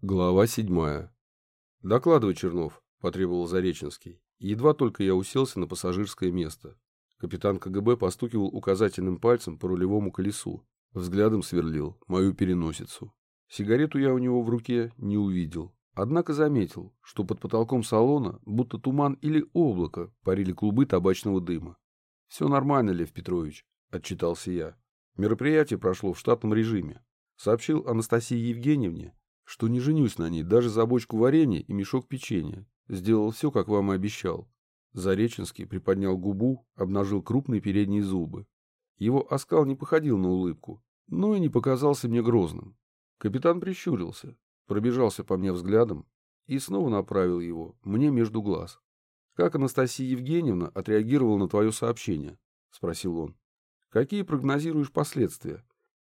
Глава седьмая. «Докладывай, Чернов», – потребовал Зареченский. Едва только я уселся на пассажирское место. Капитан КГБ постукивал указательным пальцем по рулевому колесу. Взглядом сверлил мою переносицу. Сигарету я у него в руке не увидел. Однако заметил, что под потолком салона, будто туман или облако, парили клубы табачного дыма. «Все нормально, Лев Петрович», – отчитался я. Мероприятие прошло в штатном режиме. Сообщил Анастасии Евгеньевне, что не женюсь на ней даже за бочку варенья и мешок печенья. Сделал все, как вам и обещал. Зареченский приподнял губу, обнажил крупные передние зубы. Его оскал не походил на улыбку, но и не показался мне грозным. Капитан прищурился, пробежался по мне взглядом и снова направил его мне между глаз. «Как Анастасия Евгеньевна отреагировала на твое сообщение?» — спросил он. «Какие прогнозируешь последствия?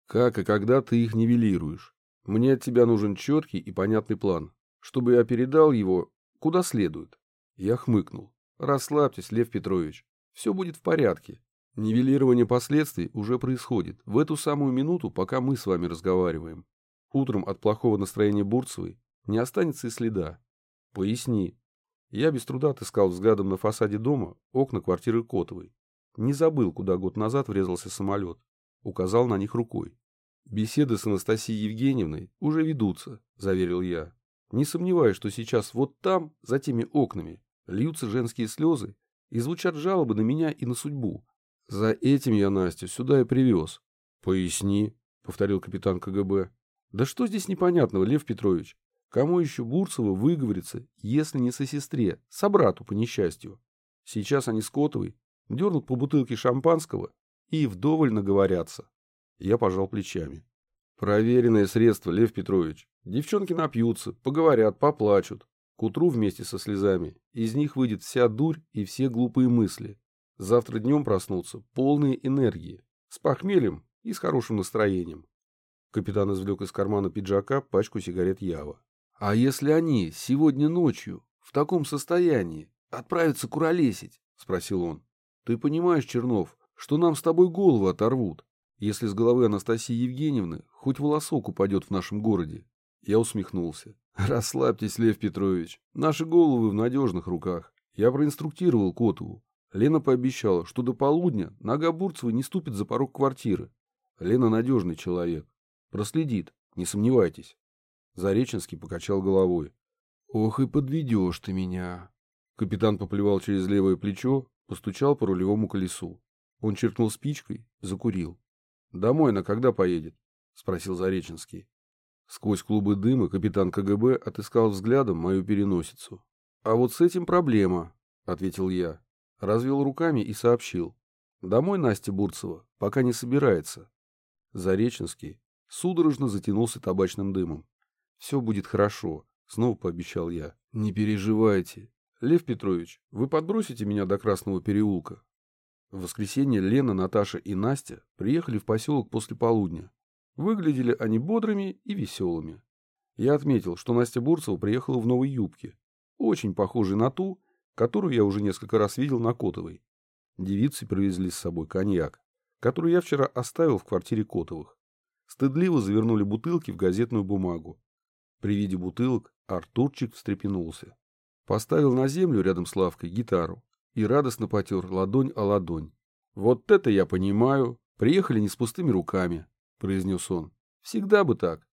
Как и когда ты их нивелируешь? Мне от тебя нужен четкий и понятный план, чтобы я передал его куда следует. Я хмыкнул. Расслабьтесь, Лев Петрович. Все будет в порядке. Нивелирование последствий уже происходит в эту самую минуту, пока мы с вами разговариваем. Утром от плохого настроения Бурцевой не останется и следа. Поясни. Я без труда отыскал взглядом на фасаде дома окна квартиры Котовой. Не забыл, куда год назад врезался самолет. Указал на них рукой. «Беседы с Анастасией Евгеньевной уже ведутся», – заверил я. «Не сомневаюсь, что сейчас вот там, за теми окнами, льются женские слезы и звучат жалобы на меня и на судьбу. За этим я Настю сюда и привез». «Поясни», – повторил капитан КГБ. «Да что здесь непонятного, Лев Петрович? Кому еще Бурцева выговорится, если не со сестре, собрату по несчастью? Сейчас они с Котовой дернут по бутылке шампанского и вдоволь наговорятся». Я пожал плечами. Проверенное средство, Лев Петрович. Девчонки напьются, поговорят, поплачут. К утру вместе со слезами из них выйдет вся дурь и все глупые мысли. Завтра днем проснутся полные энергии, с похмельем и с хорошим настроением. Капитан извлек из кармана пиджака пачку сигарет Ява. «А если они сегодня ночью, в таком состоянии, отправятся куролесить?» — спросил он. «Ты понимаешь, Чернов, что нам с тобой голову оторвут? Если с головы Анастасии Евгеньевны хоть волосок упадет в нашем городе. Я усмехнулся. Расслабьтесь, Лев Петрович. Наши головы в надежных руках. Я проинструктировал Котову. Лена пообещала, что до полудня нога Бурцевой не ступит за порог квартиры. Лена надежный человек. Проследит, не сомневайтесь. Зареченский покачал головой. Ох и подведешь ты меня. Капитан поплевал через левое плечо, постучал по рулевому колесу. Он черкнул спичкой, закурил. «Домой на когда поедет?» — спросил Зареченский. Сквозь клубы дыма капитан КГБ отыскал взглядом мою переносицу. «А вот с этим проблема», — ответил я. Развел руками и сообщил. «Домой Настя Бурцева пока не собирается». Зареченский судорожно затянулся табачным дымом. «Все будет хорошо», — снова пообещал я. «Не переживайте. Лев Петрович, вы подбросите меня до Красного переулка?» В воскресенье Лена, Наташа и Настя приехали в поселок после полудня. Выглядели они бодрыми и веселыми. Я отметил, что Настя Бурцева приехала в новой юбке, очень похожей на ту, которую я уже несколько раз видел на Котовой. Девицы привезли с собой коньяк, который я вчера оставил в квартире Котовых. Стыдливо завернули бутылки в газетную бумагу. При виде бутылок Артурчик встрепенулся. Поставил на землю рядом с лавкой гитару и радостно потер ладонь о ладонь. «Вот это я понимаю. Приехали не с пустыми руками», — произнес он. «Всегда бы так».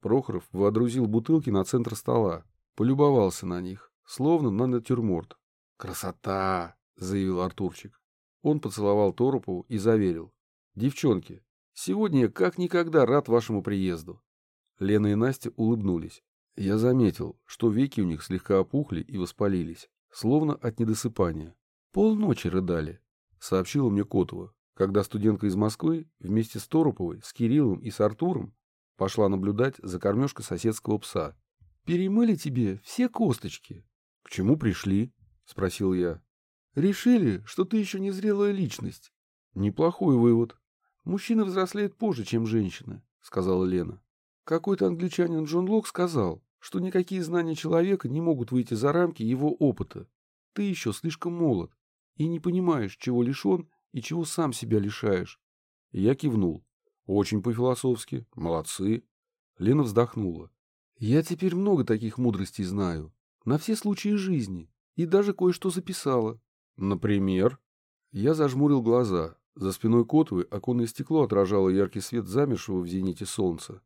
Прохоров водрузил бутылки на центр стола, полюбовался на них, словно на натюрморт. «Красота!» — заявил Артурчик. Он поцеловал Торопову и заверил. «Девчонки, сегодня я как никогда рад вашему приезду». Лена и Настя улыбнулись. Я заметил, что веки у них слегка опухли и воспалились, словно от недосыпания. Полночи рыдали, сообщила мне Котова, когда студентка из Москвы вместе с Тороповой, с Кириллом и с Артуром пошла наблюдать за кормежкой соседского пса. «Перемыли тебе все косточки». «К чему пришли?» — спросил я. «Решили, что ты еще не зрелая личность». «Неплохой вывод. Мужчины взрослеют позже, чем женщины», — сказала Лена. Какой-то англичанин Джон Лок сказал, что никакие знания человека не могут выйти за рамки его опыта. Ты еще слишком молод и не понимаешь, чего лишен и чего сам себя лишаешь. Я кивнул. Очень по-философски. Молодцы. Лена вздохнула. Я теперь много таких мудростей знаю. На все случаи жизни. И даже кое-что записала. Например? Я зажмурил глаза. За спиной Котовой оконное стекло отражало яркий свет замершего в зените солнца.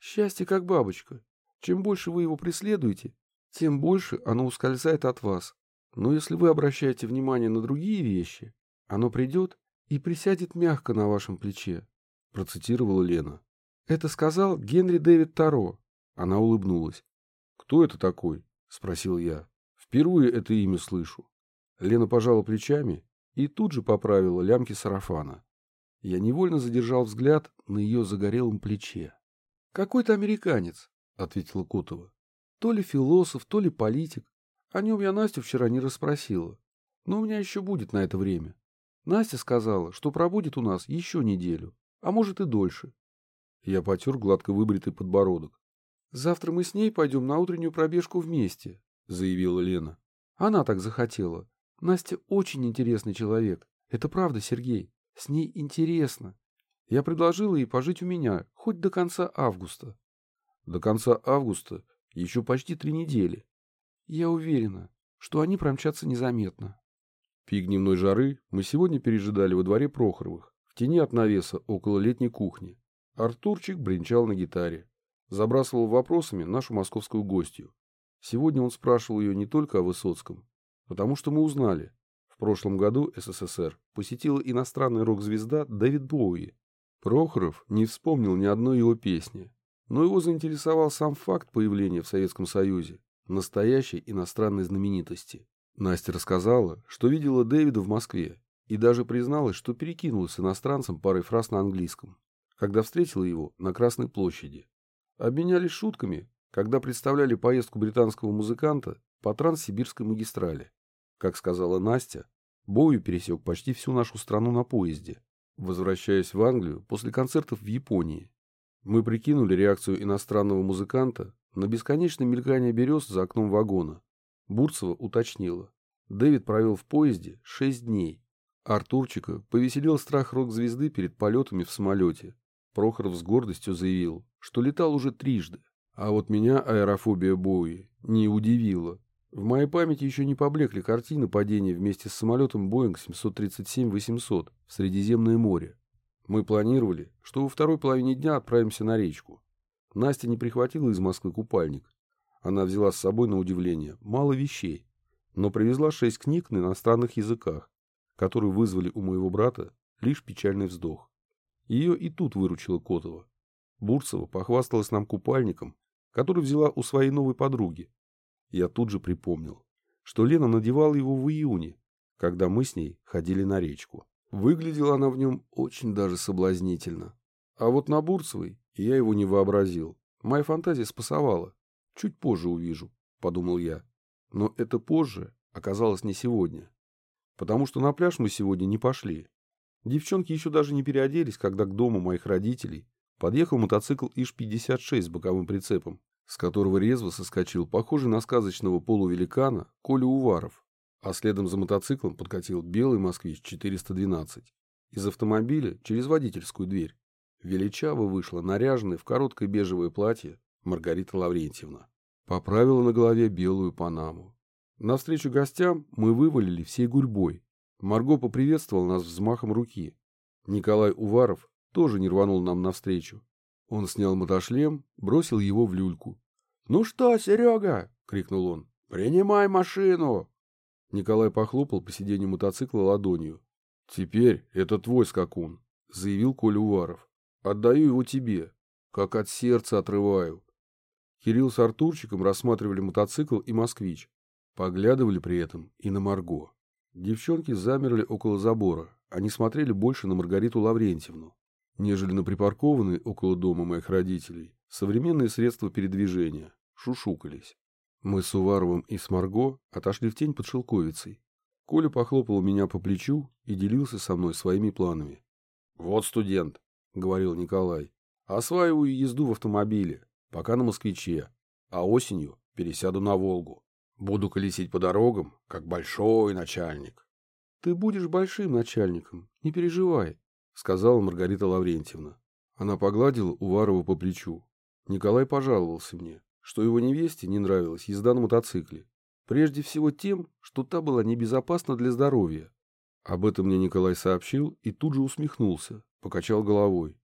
Счастье как бабочка. Чем больше вы его преследуете, тем больше оно ускользает от вас. Но если вы обращаете внимание на другие вещи, оно придет и присядет мягко на вашем плече, процитировала Лена. Это сказал Генри Дэвид Таро. Она улыбнулась. Кто это такой? спросил я. Впервые это имя слышу. Лена пожала плечами и тут же поправила лямки сарафана. Я невольно задержал взгляд на ее загорелом плече. «Какой-то американец», — ответила Котова. «То ли философ, то ли политик. О нем я Настю вчера не расспросила. Но у меня еще будет на это время. Настя сказала, что пробудет у нас еще неделю, а может и дольше. Я потер гладко выбритый подбородок. «Завтра мы с ней пойдем на утреннюю пробежку вместе», — заявила Лена. «Она так захотела. Настя очень интересный человек. Это правда, Сергей. С ней интересно. Я предложила ей пожить у меня, хоть до конца августа». «До конца августа еще почти три недели. Я уверена, что они промчатся незаметно. Пик дневной жары мы сегодня пережидали во дворе Прохоровых, в тени от навеса около летней кухни. Артурчик бренчал на гитаре. Забрасывал вопросами нашу московскую гостью. Сегодня он спрашивал ее не только о Высоцком, потому что мы узнали. В прошлом году СССР посетила иностранная рок-звезда Дэвид Боуи. Прохоров не вспомнил ни одной его песни, но его заинтересовал сам факт появления в Советском Союзе настоящей иностранной знаменитости. Настя рассказала, что видела Дэвида в Москве и даже призналась, что перекинулась с иностранцем парой фраз на английском, когда встретила его на Красной площади. Обменялись шутками, когда представляли поездку британского музыканта по Транссибирской магистрали. Как сказала Настя, Бою пересек почти всю нашу страну на поезде, возвращаясь в Англию после концертов в Японии. Мы прикинули реакцию иностранного музыканта на бесконечное мелькание берез за окном вагона Бурцева уточнила. Дэвид провел в поезде шесть дней. Артурчика повеселил страх рок-звезды перед полетами в самолете. Прохоров с гордостью заявил, что летал уже трижды. А вот меня аэрофобия Боуи не удивила. В моей памяти еще не поблекли картины падения вместе с самолетом Боинг 737-800 в Средиземное море. Мы планировали, что во второй половине дня отправимся на речку. Настя не прихватила из Москвы купальник. Она взяла с собой, на удивление, мало вещей, но привезла шесть книг на иностранных языках, которые вызвали у моего брата лишь печальный вздох. Ее и тут выручила Котова. Бурцева похвасталась нам купальником, который взяла у своей новой подруги. Я тут же припомнил, что Лена надевала его в июне, когда мы с ней ходили на речку. Выглядела она в нем очень даже соблазнительно. А вот на Бурцевой я его не вообразил. Моя фантазия спасовала. Чуть позже увижу, подумал я. Но это позже оказалось не сегодня. Потому что на пляж мы сегодня не пошли. Девчонки еще даже не переоделись, когда к дому моих родителей подъехал мотоцикл ИЖ-56 с боковым прицепом, с которого резво соскочил похожий на сказочного полувеликана Коля Уваров, а следом за мотоциклом подкатил белый «Москвич-412». Из автомобиля через водительскую дверь величаво вышла наряженная в короткое бежевое платье Маргарита Лаврентьевна. Поправила на голове белую панаму. Навстречу гостям мы вывалили всей гурьбой. Марго поприветствовал нас взмахом руки. Николай Уваров тоже не рванул нам навстречу. Он снял мотошлем, бросил его в люльку. «Ну что, Серега?» — крикнул он. «Принимай машину!» Николай похлопал по сиденью мотоцикла ладонью. «Теперь это твой скакун», — заявил Коля Уваров. «Отдаю его тебе, как от сердца отрываю. Кирилл с Артурчиком рассматривали мотоцикл и москвич. Поглядывали при этом и на Марго. Девчонки замерли около забора. Они смотрели больше на Маргариту Лаврентьевну, нежели на припаркованные около дома моих родителей современные средства передвижения. Шушукались. Мы с Уваровым и с Марго отошли в тень под шелковицей. Коля похлопал меня по плечу и делился со мной своими планами. «Вот студент», — говорил Николай. «Осваиваю езду в автомобиле пока на москвиче, а осенью пересяду на Волгу. Буду колесить по дорогам, как большой начальник. — Ты будешь большим начальником, не переживай, — сказала Маргарита Лаврентьевна. Она погладила Уварова по плечу. Николай пожаловался мне, что его невесте не нравилась езда на мотоцикле. Прежде всего тем, что та была небезопасна для здоровья. Об этом мне Николай сообщил и тут же усмехнулся, покачал головой.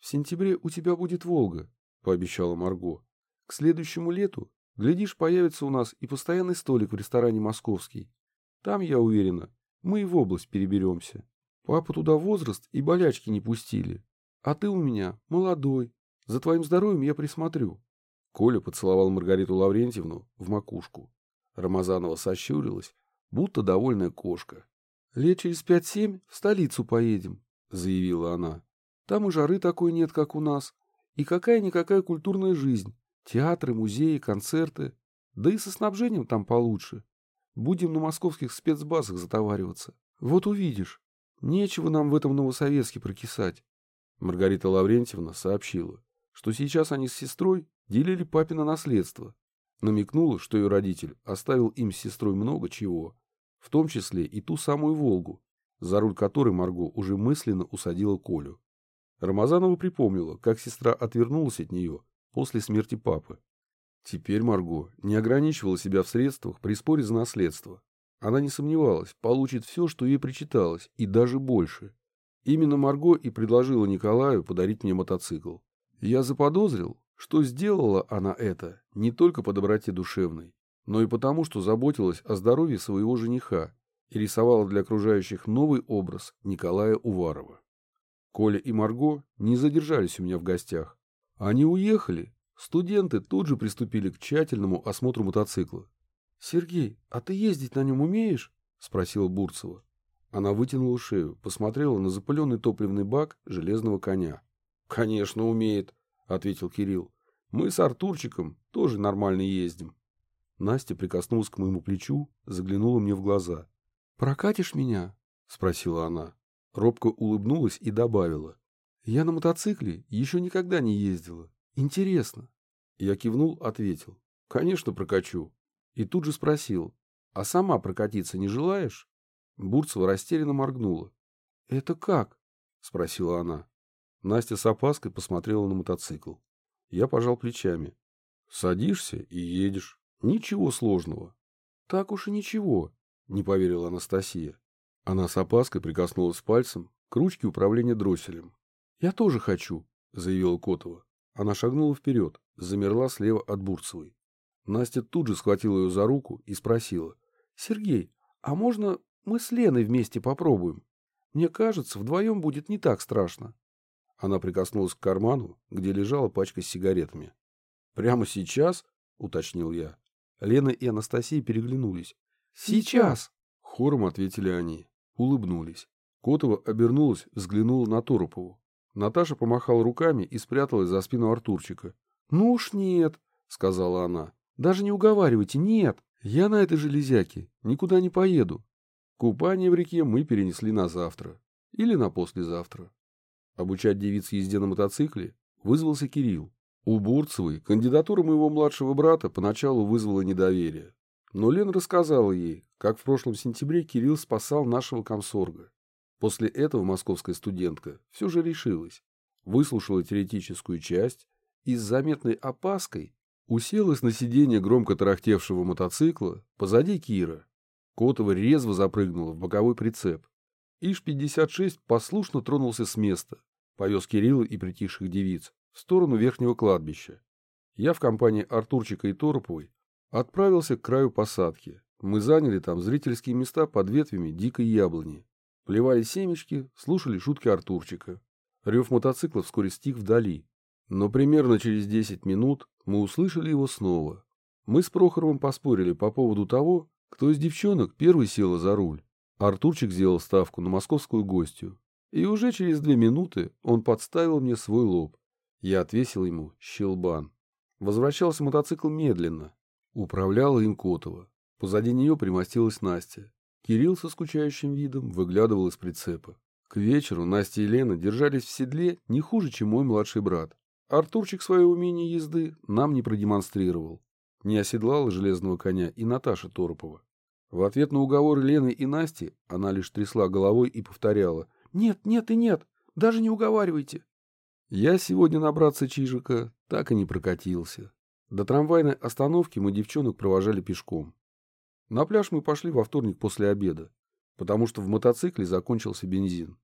«В сентябре у тебя будет «Волга», — пообещала Марго. «К следующему лету, глядишь, появится у нас и постоянный столик в ресторане «Московский». Там, я уверена, мы и в область переберемся. Папа туда возраст и болячки не пустили. А ты у меня молодой. За твоим здоровьем я присмотрю». Коля поцеловал Маргариту Лаврентьевну в макушку. Рамазанова сощурилась, будто довольная кошка. «Лет через пять-семь в столицу поедем», — заявила она. «Там и жары такой нет, как у нас. И какая-никакая культурная жизнь. Театры, музеи, концерты. Да и со снабжением там получше. Будем на московских спецбазах затовариваться. Вот увидишь. Нечего нам в этом Новосоветске прокисать». Маргарита Лаврентьевна сообщила, что сейчас они с сестрой делили папино наследство, намекнула, что ее родитель оставил им с сестрой много чего, в том числе и ту самую «Волгу», за руль которой Марго уже мысленно усадила Колю. Рамазанова припомнила, как сестра отвернулась от нее после смерти папы. Теперь Марго не ограничивала себя в средствах при споре за наследство. Она не сомневалась, получит все, что ей причиталось, и даже больше. Именно Марго и предложила Николаю подарить мне мотоцикл. Я заподозрил, что сделала она это не только по доброте душевной, но и потому, что заботилась о здоровье своего жениха и рисовала для окружающих новый образ Николая Уварова. Коля и Марго не задержались у меня в гостях. Они уехали. Студенты тут же приступили к тщательному осмотру мотоцикла. — Сергей, а ты ездить на нем умеешь? — спросила Бурцева. Она вытянула шею, посмотрела на запыленный топливный бак железного коня. — Конечно, умеет, — ответил Кирилл. Мы с Артурчиком тоже нормально ездим. Настя прикоснулась к моему плечу, заглянула мне в глаза. «Прокатишь меня?» — спросила она. Робко улыбнулась и добавила. «Я на мотоцикле еще никогда не ездила. Интересно». Я кивнул, ответил. «Конечно, прокачу». И тут же спросил. «А сама прокатиться не желаешь?» Бурцева растерянно моргнула. «Это как?» — спросила она. Настя с опаской посмотрела на мотоцикл. Я пожал плечами. Садишься и едешь. Ничего сложного. Так уж и ничего, не поверила Анастасия. Она с опаской прикоснулась пальцем к ручке управления дросселем. Я тоже хочу, заявила Котова. Она шагнула вперед, замерла слева от Бурцевой. Настя тут же схватила ее за руку и спросила. «Сергей, а можно мы с Леной вместе попробуем? Мне кажется, вдвоем будет не так страшно». Она прикоснулась к карману, где лежала пачка с сигаретами. «Прямо сейчас?» — уточнил я. Лена и Анастасия переглянулись. «Сейчас!» — хором ответили они. Улыбнулись. Котова обернулась, взглянула на Торопову. Наташа помахала руками и спряталась за спину Артурчика. «Ну уж нет», — сказала она. «Даже не уговаривайте, нет. Я на этой железяке никуда не поеду. Купание в реке мы перенесли на завтра. Или на послезавтра. Обучать девиц езде на мотоцикле вызвался Кирилл. У Бурцевой кандидатура моего младшего брата поначалу вызвала недоверие. Но Лен рассказала ей, как в прошлом сентябре Кирилл спасал нашего комсорга. После этого московская студентка все же решилась, выслушала теоретическую часть и с заметной опаской уселась на сиденье громко тарахтевшего мотоцикла позади Кира. Котова резво запрыгнула в боковой прицеп. Иж-56 послушно тронулся с места, повез Кирилла и притихших девиц в сторону верхнего кладбища. Я в компании Артурчика и Тороповой отправился к краю посадки. Мы заняли там зрительские места под ветвями дикой яблони. Плевали семечки, слушали шутки Артурчика. Рев мотоцикла вскоре стих вдали. Но примерно через 10 минут мы услышали его снова. Мы с Прохоровым поспорили по поводу того, кто из девчонок первый сел за руль. Артурчик сделал ставку на московскую гостью. И уже через две минуты он подставил мне свой лоб. Я отвесил ему щелбан. Возвращался мотоцикл медленно. Управляла им Котова. Позади нее примостилась Настя. Кирилл со скучающим видом выглядывал из прицепа. К вечеру Настя и Лена держались в седле не хуже, чем мой младший брат. Артурчик свое умение езды нам не продемонстрировал. Не оседлала железного коня и Наташа Торопова. В ответ на уговоры Лены и Насти она лишь трясла головой и повторяла нет, нет и нет. Даже не уговаривайте. Я сегодня набраться Чижика так и не прокатился. До трамвайной остановки мы девчонок провожали пешком. На пляж мы пошли во вторник после обеда, потому что в мотоцикле закончился бензин.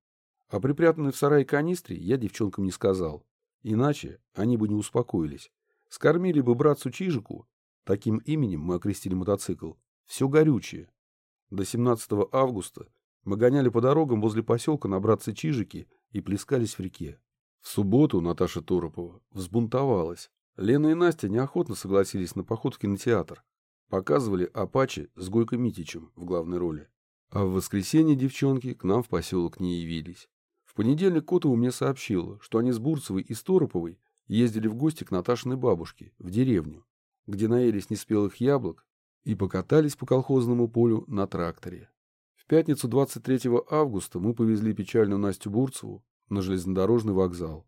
А припрятанный в сарае канистре я девчонкам не сказал. Иначе они бы не успокоились. Скормили бы братцу Чижику, таким именем мы окрестили мотоцикл, все горючее. До 17 августа мы гоняли по дорогам возле поселка на братце Чижики и плескались в реке. В субботу Наташа Торопова взбунтовалась. Лена и Настя неохотно согласились на поход в кинотеатр. Показывали «Апачи» с Гойко Митичем в главной роли. А в воскресенье девчонки к нам в поселок не явились. В понедельник Котова мне сообщила, что они с Бурцевой и Стороповой ездили в гости к Наташиной бабушке, в деревню, где наелись неспелых яблок и покатались по колхозному полю на тракторе. В пятницу 23 августа мы повезли печальную Настю Бурцеву на железнодорожный вокзал.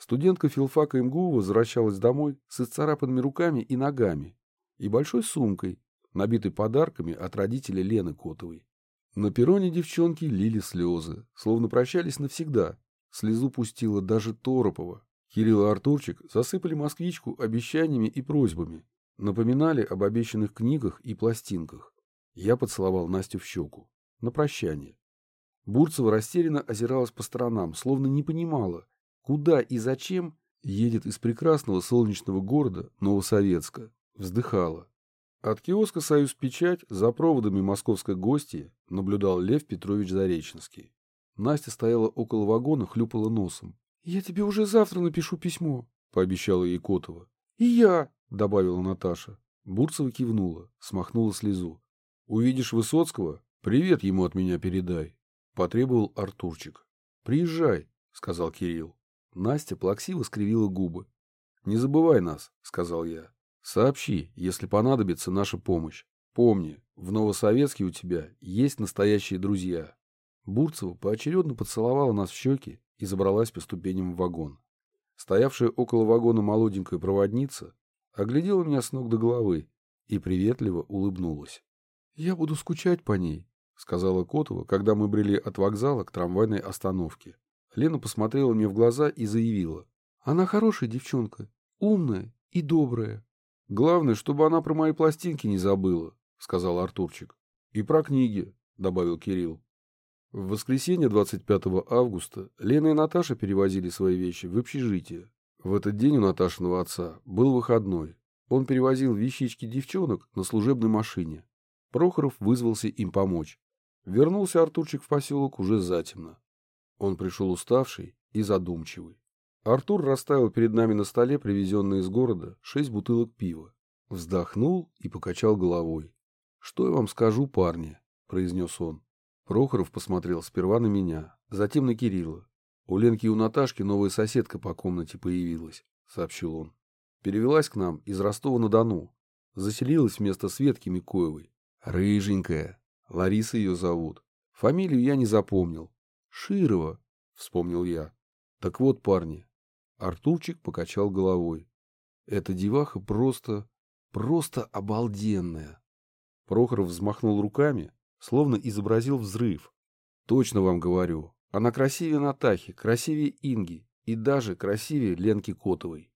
Студентка филфака МГУ возвращалась домой с исцарапанными руками и ногами и большой сумкой, набитой подарками от родителей Лены Котовой. На перроне девчонки лили слезы, словно прощались навсегда. Слезу пустила даже Торопова. Кирилл и Артурчик засыпали москвичку обещаниями и просьбами. Напоминали об обещанных книгах и пластинках. Я поцеловал Настю в щеку. На прощание. Бурцева растерянно озиралась по сторонам, словно не понимала, куда и зачем едет из прекрасного солнечного города Новосоветска. Вздыхала. От киоска «Союз Печать» за проводами московской гости наблюдал Лев Петрович Зареченский. Настя стояла около вагона, хлюпала носом. «Я тебе уже завтра напишу письмо», — пообещала ей Котова. «И я», — добавила Наташа. Бурцева кивнула, смахнула слезу. «Увидишь Высоцкого? Привет ему от меня передай», — потребовал Артурчик. «Приезжай», — сказал Кирилл. Настя плаксиво скривила губы. «Не забывай нас», — сказал я. Сообщи, если понадобится наша помощь. Помни, в Новосоветске у тебя есть настоящие друзья. Бурцева поочередно поцеловала нас в щеки и забралась по ступеням в вагон. Стоявшая около вагона молоденькая проводница оглядела меня с ног до головы и приветливо улыбнулась. — Я буду скучать по ней, — сказала Котова, когда мы брели от вокзала к трамвайной остановке. Лена посмотрела мне в глаза и заявила. — Она хорошая девчонка, умная и добрая. Главное, чтобы она про мои пластинки не забыла, сказал Артурчик. И про книги, добавил Кирилл. В воскресенье 25 августа Лена и Наташа перевозили свои вещи в общежитие. В этот день у Наташиного отца был выходной. Он перевозил вещички девчонок на служебной машине. Прохоров вызвался им помочь. Вернулся Артурчик в поселок уже затемно. Он пришел уставший и задумчивый. Артур расставил перед нами на столе привезенные из города шесть бутылок пива. Вздохнул и покачал головой. «Что я вам скажу, парни?» – произнес он. Прохоров посмотрел сперва на меня, затем на Кирилла. «У Ленки и у Наташки новая соседка по комнате появилась», – сообщил он. «Перевелась к нам из Ростова-на-Дону. Заселилась вместо Светки Микоевой. Рыженькая. Лариса ее зовут. Фамилию я не запомнил. Широва», – вспомнил я. «Так вот, парни, Артурчик покачал головой. Эта деваха просто, просто обалденная. Прохоров взмахнул руками, словно изобразил взрыв. Точно вам говорю, она красивее Натахи, красивее Инги и даже красивее Ленки Котовой.